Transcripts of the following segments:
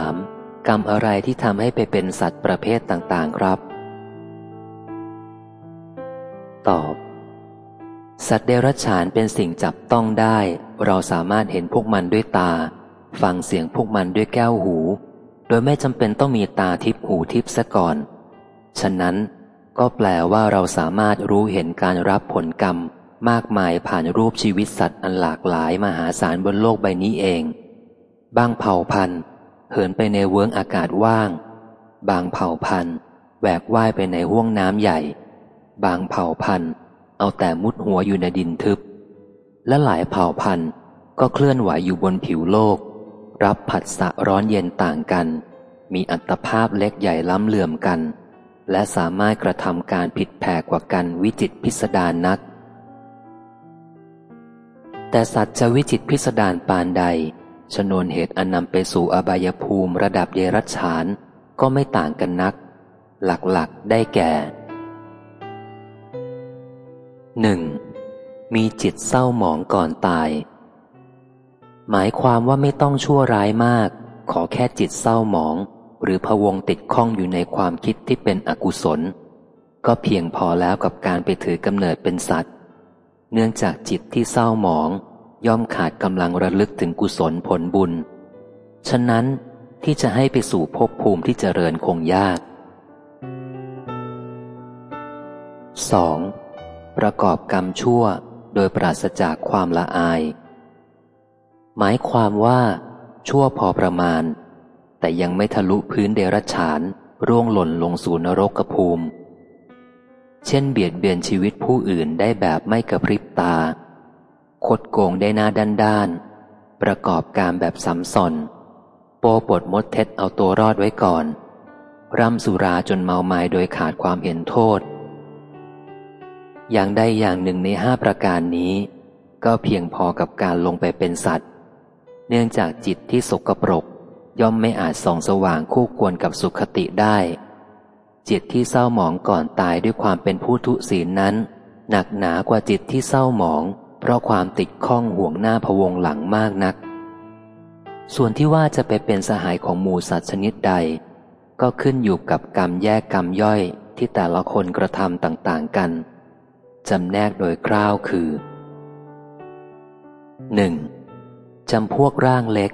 าม กรรมอะไรที่ทำให้ไปเป็นสัตว์ประเภทต่าง ๆ ครับ ตอบ สัตว์เดรัจฉานเป็นสิ่งจับต้องได้ เราสามารถเห็นพวกมันด้วยตา ฟังเสียงพวกมันด้วยแก้วหู โดยไม่จำเป็นต้องมีตาทิพหูทิพซะก่อน ฉะนั้นก็แปลว่าเราสามารถรู้เห็นการรับผลกรรมมากมายผ่านรูปชีวิตสัตว์อันหลากหลายมหาศาลบนโลกใบนี้เอง บางเผ่าพันธุ์ เหินไปในเวิ้งอากาศว่าง บางเผ่าพันธุ์แหวกว่ายไปในห้วงน้ำใหญ่ บางเผ่าพันธุ์เอาแต่มุดหัวอยู่ในดินทึบ และหลายเผ่าพันธุ์ก็เคลื่อนไหวอยู่บนผิวโลก รับผัสสะร้อนเย็นต่างกัน มีอัตภาพเล็กใหญ่ล้ำเหลื่อมกัน และสามารถกระทำการผิดแผกกว่ากันวิจิตพิสดารนัก แต่สัตว์จะวิจิตพิสดารปานใด ชนวนเหตุอันนำไปสู่อบายภูมิระดับเดรัจฉานก็ไม่ต่างกันนัก หลักๆได้แก่หนึ่งมีจิตเศร้าหมองก่อนตาย หมายความว่าไม่ต้องชั่วร้ายมาก ขอแค่จิตเศร้าหมอง หรือพวงติดข้องอยู่ในความคิดที่เป็นอกุศล ก็เพียงพอแล้วกับการไปถือกำเนิดเป็นสัตว์ เนื่องจากจิตที่เศร้าหมอง ย่อมขาดกำลังระลึกถึงกุศลผลบุญ ฉะนั้นที่จะให้ไปสู่ภพภูมิที่เจริญคงยาก 2. ประกอบกรรมชั่วโดยปราศจากความละอาย หมายความว่า ชั่วพอประมาณ แต่ยังไม่ทะลุพื้นเดรัจฉาน ร่วงหล่นลงสู่นรกภูมิ เช่นเบียดเบียนชีวิตผู้อื่นได้แบบไม่กระพริบตา คดโกงได้หน้าด้านด้าน ประกอบการแบบสัมสอนโปปดมดเท็จเอาตัวรอดไว้ก่อน ร่ำสุราจนเมาไม้โดยขาดความเอ็นโทษ อย่างใดอย่างหนึ่งในห้าประการนี้ ก็เพียงพอกับการลงไปเป็นสัตว์ เนื่องจากจิตที่สกปรก ย่อมไม่อาจส่องสว่างคู่ควรกับสุขติได้ จิตที่เศร้าหมองก่อนตายด้วยความเป็นผู้ทุศีลนั้น หนักหนากว่าจิตที่เศร้าหมอง เพราะความติดข้องห่วงหน้าพวงหลังมากนัก ส่วนที่ว่าจะไปเป็นสหายของหมูสัตว์ชนิดใด ก็ขึ้นอยู่กับกรรมแยกกรรมย่อยที่แต่ละคนกระทำต่างๆกันจำแนกโดยคร่าวคือ 1. จำพวกร่างเล็ก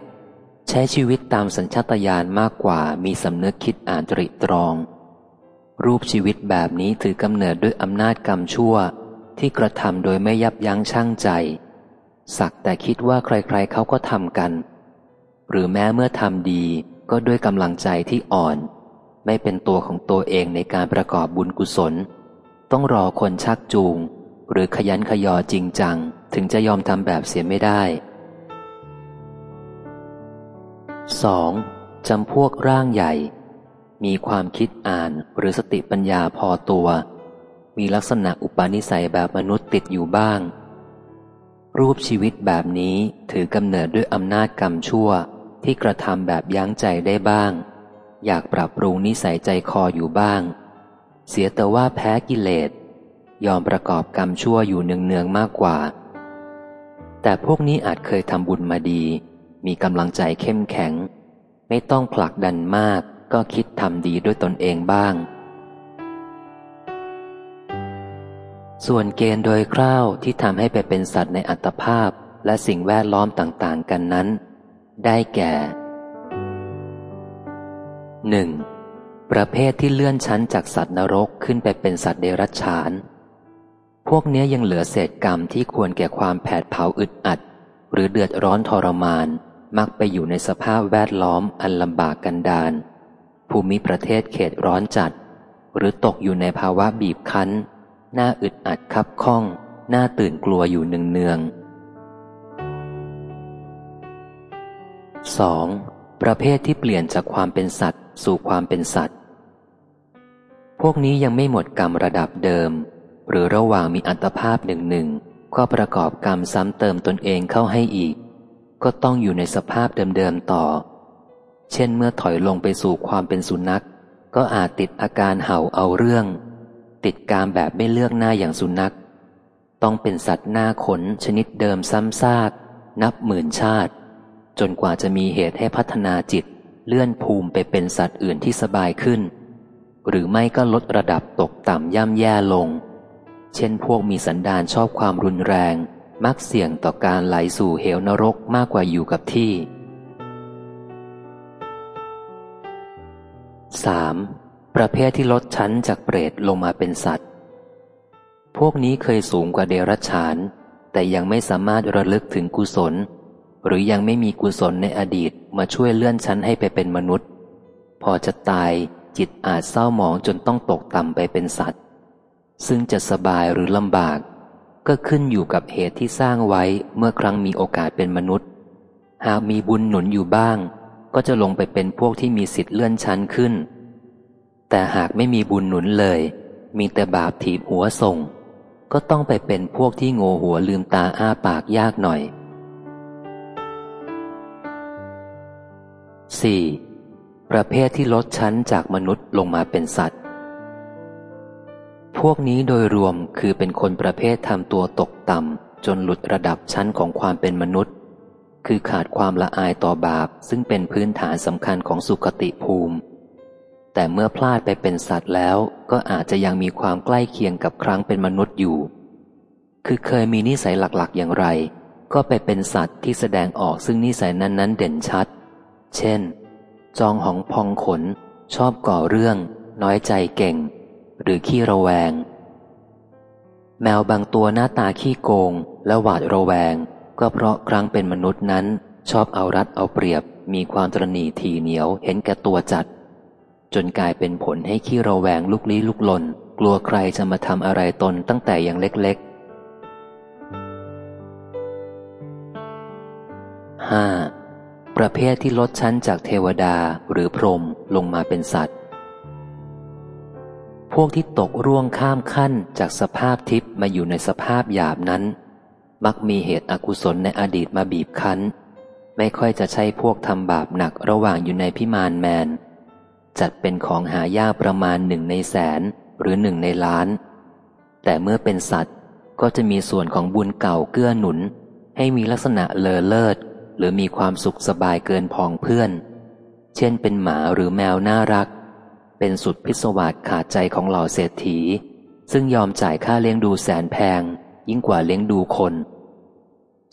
ใช้ชีวิตตามสัญชาตญาณมากกว่ามีสำนึกคิดอ่านตริตรอง รูปชีวิตแบบนี้ถือกำเนิดด้วยอำนาจกรรมชั่ว ที่กระทำโดยไม่ยับยั้งชั่งใจ สักแต่คิดว่าใครๆเขาก็ทำกัน หรือแม้เมื่อทำดีก็ด้วยกำลังใจที่อ่อน ไม่เป็นตัวของตัวเองในการประกอบบุญกุศล ต้องรอคนชักจูง หรือขยันขยอจริงจัง ถึงจะยอมทำแบบเสียไม่ได้ 2. จำพวกร่างใหญ่ มีความคิดอ่านหรือสติปัญญาพอตัว มีลักษณะอุปนิสัยแบบมนุษย์ติดอยู่บ้าง รูปชีวิตแบบนี้ถือกำเนิดด้วยอำนาจกรรมชั่วที่กระทำแบบยั้งใจได้บ้าง อยากปรับปรุงนิสัยใจคออยู่บ้าง เสียแต่ว่าแพ้กิเลส ยอมประกอบกรรมชั่วอยู่เนืองๆมากกว่า แต่พวกนี้อาจเคยทำบุญมาดี มีกำลังใจเข้มแข็ง ไม่ต้องผลักดันมากก็คิดทำดีด้วยตนเองบ้าง ส่วนเกณฑ์โดยคร่าวที่ทำให้ไปเป็นสัตว์ในอัตภาพและสิ่งแวดล้อมต่างๆ กันนั้น ได้แก่ 1. ประเภทที่เลื่อนชั้นจากสัตว์นรกขึ้นไปเป็นสัตว์เดรัจฉาน พวกนี้ยังเหลือเศษกรรมที่ควรแก่ความแผดเผาอึดอัด หรือเดือดร้อนทรมาน มักไปอยู่ในสภาพแวดล้อมอันลำบากกันดานภูมิประเทศเขตร้อนจัด หรือตกอยู่ในภาวะบีบคั้น หน้าอึดอัดคับข้อง หน้าตื่นกลัวอยู่เนืองเนืองสองประเภทที่เปลี่ยนจากความเป็นสัตว์ สู่ความเป็นสัตว์ พวกนี้ยังไม่หมดกรรมระดับเดิม หรือระหว่างมีอัตภาพหนึ่งหนึ่งก็ประกอบกรรมซ้ำเติมตนเองเข้าให้อีก ก็ต้องอยู่ในสภาพเดิมๆต่อ เช่นเมื่อถอยลงไปสู่ความเป็นสุนัข ก็อาจติดอาการเห่าเอาเรื่อง ติดการแบบไม่เลือกหน้าอย่างสุนัข ต้องเป็นสัตว์หน้าขนชนิดเดิมซ้ำซาก นับหมื่นชาติ จนกว่าจะมีเหตุให้พัฒนาจิต เลื่อนภูมิไปเป็นสัตว์อื่นที่สบายขึ้น หรือไม่ก็ลดระดับตกต่ำย่ำแย่ลง เช่นพวกมีสันดานชอบความรุนแรง มักเสี่ยงต่อการไหลสู่เหวนรกมากกว่าอยู่กับที่ 3. ประเภทที่ลดชั้นจากเปรตลงมาเป็นสัตว์ พวกนี้เคยสูงกว่าเดรัจฉาน แต่ยังไม่สามารถระลึกถึงกุศล หรือยังไม่มีกุศลในอดีตมาช่วยเลื่อนชั้นให้ไปเป็นมนุษย์ พอจะตายจิตอาจเศร้าหมองจนต้องตกต่ำไปเป็นสัตว์ ซึ่งจะสบายหรือลำบาก ก็ขึ้นอยู่กับเหตุที่สร้างไว้เมื่อครั้งมีโอกาสเป็นมนุษย์ หากมีบุญหนุนอยู่บ้าง ก็จะลงไปเป็นพวกที่มีสิทธิ์เลื่อนชั้นขึ้น แต่หากไม่มีบุญหนุนเลย มีแต่บาปถีบหัวส่ง ก็ต้องไปเป็นพวกที่โง่หัวลืมตาอ้าปากยากหน่อย 4. ประเภทที่ลดชั้นจากมนุษย์ลงมาเป็นสัตว์ พวกนี้โดยรวมคือเป็นคนประเภททำตัวตกต่ำจนหลุดระดับชั้นของความเป็นมนุษย์ คือขาดความละอายต่อบาปซึ่งเป็นพื้นฐานสำคัญของสุขติภูมิ แต่เมื่อพลาดไปเป็นสัตว์แล้ว ก็อาจจะยังมีความใกล้เคียงกับครั้งเป็นมนุษย์อยู่ คือเคยมีนิสัยหลักๆ อย่างไร ก็ไปเป็นสัตว์ที่แสดงออกซึ่งนิสัยนั้นๆ เด่นชัด เช่น จองหองพองขน ชอบก่อเรื่อง น้อยใจเก่ง หรือขี้ระแวง แมวบางตัวหน้าตาขี้โกง และหวาดระแวง ก็เพราะครั้งเป็นมนุษย์นั้น ชอบเอารัดเอาเปรียบ มีความตรณีทีเหนียวเห็นแก่ตัวจัด จนกลายเป็นผลให้ขี้ระแวงลุกลี้ลุกลน กลัวใครจะมาทำอะไรตนตั้งแต่ยังเล็กๆ 5. ประเภทที่ลดชั้นจากเทวดาหรือพรหมลงมาเป็นสัตว์ พวกที่ตกร่วงข้ามขั้นจากสภาพทิพย์มาอยู่ในสภาพหยาบนั้น มักมีเหตุอกุศลในอดีตมาบีบคั้น ไม่ค่อยจะใช่พวกทำบาปหนักระหว่างอยู่ในพิมานแมน จัดเป็นของหายากประมาณหนึ่งในแสนหรือหนึ่งในล้าน แต่เมื่อเป็นสัตว์ก็จะมีส่วนของบุญเก่าเกื้อหนุน ให้มีลักษณะเลอเลิศ หรือมีความสุขสบายเกินพองเพื่อน เช่นเป็นหมาหรือแมวน่ารัก เป็นสุดพิศวาสขาดใจของเหล่าเศรษฐี ซึ่งยอมจ่ายค่าเลี้ยงดูแสนแพง ยิ่งกว่าเลี้ยงดูคน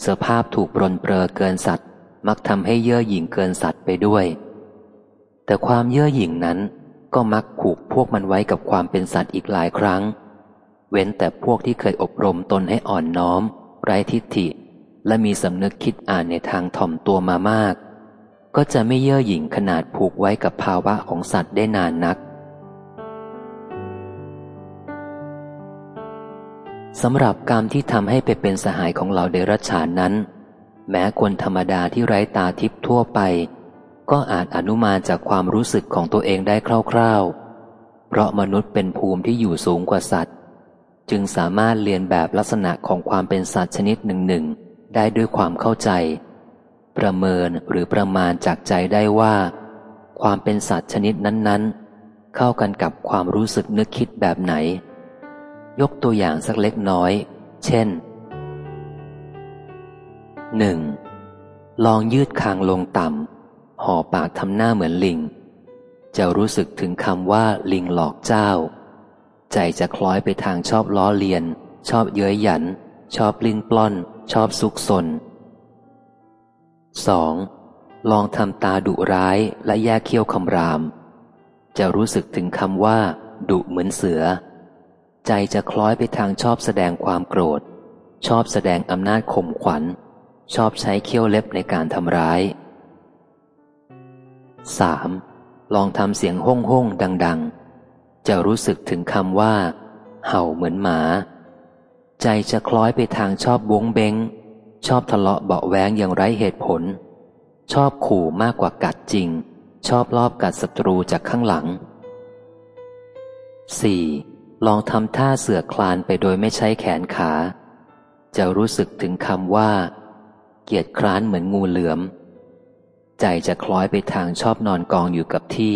สภาพถูกปรนเปรอเกินสัตว์ มักทำให้เย่อหยิ่งเกินสัตว์ไปด้วย แต่ความเย่อหยิ่งนั้นก็มักผูกพวกมันไว้กับความเป็นสัตว์อีกหลายครั้ง เว้นแต่พวกที่เคยอบรมตนให้อ่อนน้อม ไร้ทิฏฐิ และมีสำนึกคิดอ่านในทางถ่อมตัวมามาก ก็จะไม่เย่อหยิ่งขนาดผูกไว้กับภาวะของสัตว์ได้นานนักสำหรับกรรมที่ทำให้ไปเป็นสหายของเราเดรัจฉานนั้น แม้คนธรรมดาที่ไร้ตาทิพย์ทั่วไป ก็อาจอนุมานจากความรู้สึกของตัวเองได้คร่าวๆ เพราะมนุษย์เป็นภูมิที่อยู่สูงกว่าสัตว์ จึงสามารถเรียนแบบลักษณะของความเป็นสัตว์ชนิดหนึ่งๆ ได้ด้วยความเข้าใจ ประเมินหรือประมาณจากใจได้ว่า ความเป็นสัตว์ชนิดนั้นๆ เข้ากันกับความรู้สึกนึกคิดแบบไหน ยกตัวอย่างสักเล็กน้อย เช่น 1. ลองยืดคางลงต่ำ ห่อปากทำหน้าเหมือนลิง จะรู้สึกถึงคำว่าลิงหลอกเจ้า ใจจะคล้อยไปทางชอบล้อเลียน ชอบเย้ยหยัน ชอบลิ้นปล้อน ชอบซุกซน 2. ลองทำตาดุร้ายและแยกเขี้ยวคำราม จะรู้สึกถึงคำว่าดุเหมือนเสือ ใจจะคล้อยไปทางชอบแสดงความโกรธ ชอบแสดงอำนาจข่มขวัญ ชอบใช้เขี้ยวเล็บในการทำร้าย 3. ลองทำเสียงห้องห้องดัง ๆ จะรู้สึกถึงคำว่า เห่าเหมือนหมา ใจจะคล้อยไปทางชอบบงเบงชอบทะเลาะเบาแวงอย่างไร้เหตุผล ชอบขู่มากกว่ากัดจริง ชอบลอบกัดศัตรูจากข้างหลัง 4. ลองทำท่าเสือคลานไปโดยไม่ใช้แขนขา จะรู้สึกถึงคำว่า เกียดคร้านเหมือนงูเหลือม ใจจะคล้อยไปทางชอบนอนกองอยู่กับที่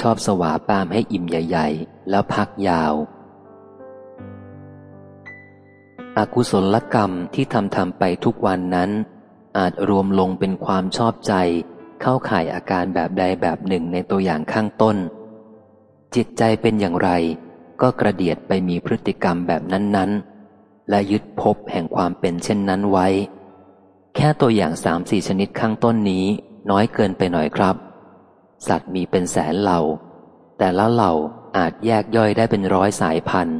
ชอบสวาปามให้อิ่มใหญ่ ๆ แล้วพักยาว อากุศลกรรมที่ทำทำไปทุกวันนั้น อาจรวมลงเป็นความชอบใจ เข้าข่ายอาการแบบใดแบบหนึ่งในตัวอย่างข้างต้น จิตใจเป็นอย่างไร ก็กระเดียดไปมีพฤติกรรมแบบนั้นๆ และยึดพบแห่งความเป็นเช่นนั้นไว้ แค่ตัวอย่างสามสี่ชนิดข้างต้นนี้ น้อยเกินไปหน่อยครับ สัตว์มีเป็นแสนเหล่า แต่ละเหล่าอาจแยกย่อยได้เป็นร้อยสายพันธุ์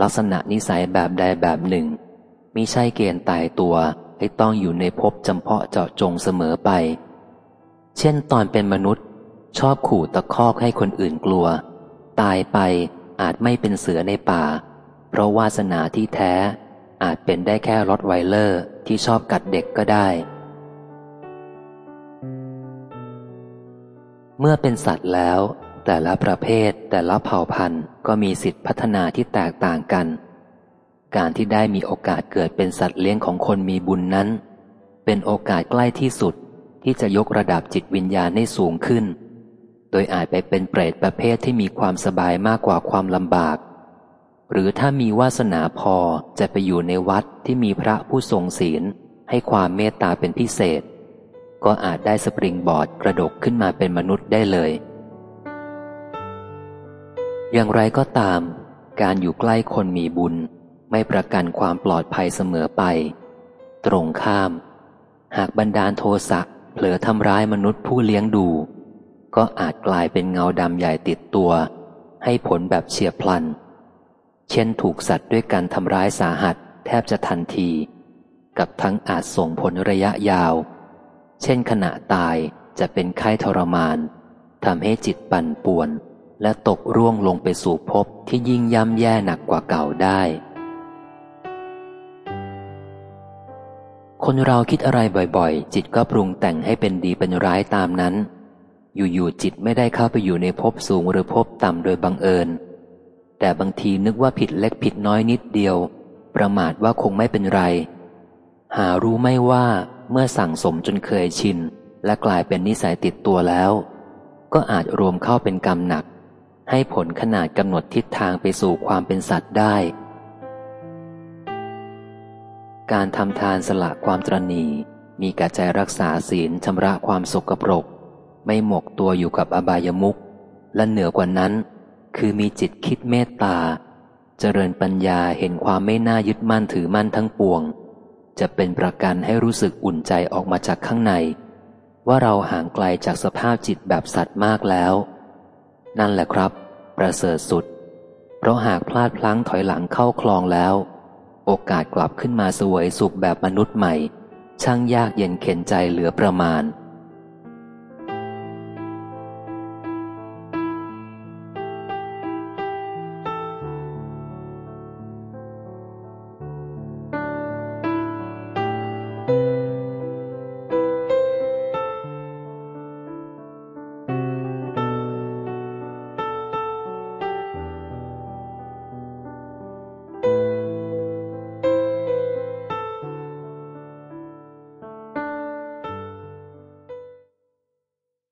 ลักษณะนิสัยแบบใดแบบหนึ่งมิใช่เกณฑ์ตายตัวให้ต้องอยู่ในภพจำเพาะเจาะจงเสมอไป เช่นตอนเป็นมนุษย์ ชอบขู่ตะคอกให้คนอื่นกลัว ตายไปอาจไม่เป็นเสือในป่า เพราะวาสนาที่แท้ อาจเป็นได้แค่รถไวเลอร์ที่ชอบกัดเด็กก็ได้ เมื่อเป็นสัตว์แล้ว แต่ละประเภทแต่ละเผ่าพันธุ์ก็มีสิทธิพัฒนาที่แตกต่างกัน การที่ได้มีโอกาสเกิดเป็นสัตว์เลี้ยงของคนมีบุญนั้น เป็นโอกาสใกล้ที่สุดที่จะยกระดับจิตวิญญาณให้สูงขึ้น โดยอาจไปเป็นเปรตประเภทที่มีความสบายมากกว่าความลำบาก หรือถ้ามีวาสนาพอจะไปอยู่ในวัดที่มีพระผู้ทรงศีล ให้ความเมตตาเป็นพิเศษ ก็อาจได้สปริงบอร์ดกระดกขึ้นมาเป็นมนุษย์ได้เลย อย่างไรก็ตาม การอยู่ใกล้คนมีบุญ ไม่ประกันความปลอดภัยเสมอไป ตรงข้าม หากบันดาลโทสะเผลอทำร้ายมนุษย์ผู้เลี้ยงดู ก็อาจกลายเป็นเงาดำใหญ่ติดตัว ให้ผลแบบเฉียบพลัน เช่นถูกสัตว์ด้วยการทำร้ายสาหัสแทบจะทันที กับทั้งอาจส่งผลระยะยาว เช่นขณะตายจะเป็นไข้ทรมานทำให้จิตปั่นป่วน และตกร่วงลงไปสู่ภพที่ยิ่งย่ำแย่หนักกว่าเก่าได้ คนเราคิดอะไรบ่อยๆ จิตก็ปรุงแต่งให้เป็นดีเป็นร้ายตามนั้น อยู่ๆจิตไม่ได้เข้าไปอยู่ในภพสูงหรือภพต่ำโดยบังเอิญ แต่บางทีนึกว่าผิดเล็กผิดน้อยนิดเดียว ประมาทว่าคงไม่เป็นไร หารู้ไม่ว่าเมื่อสั่งสมจนเคยชิน และกลายเป็นนิสัยติดตัวแล้ว ก็อาจรวมเข้าเป็นกรรมหนัก ให้ผลขนาดกำหนดทิศทางไปสู่ความเป็นสัตว์ได้ การทำทานสละความตรณีมีกระใจรักษาศีลชำระความสกปรก ไม่หมกตัวอยู่กับอบายมุขและเหนือกว่านั้น คือมีจิตคิดเมตตา เจริญปัญญาเห็นความไม่น่ายึดมั่นถือมั่นทั้งปวง จะเป็นประกันให้รู้สึกอุ่นใจออกมาจากข้างใน ว่าเราห่างไกลจากสภาพจิตแบบสัตว์มากแล้ว นั่นแหละครับ ประเสริฐสุด เพราะหากพลาดพลั้งถอยหลังเข้าคลองแล้ว โอกาสกลับขึ้นมาสวยสุขแบบมนุษย์ใหม่ ช่างยากเย็นเข็นใจเหลือประมาณ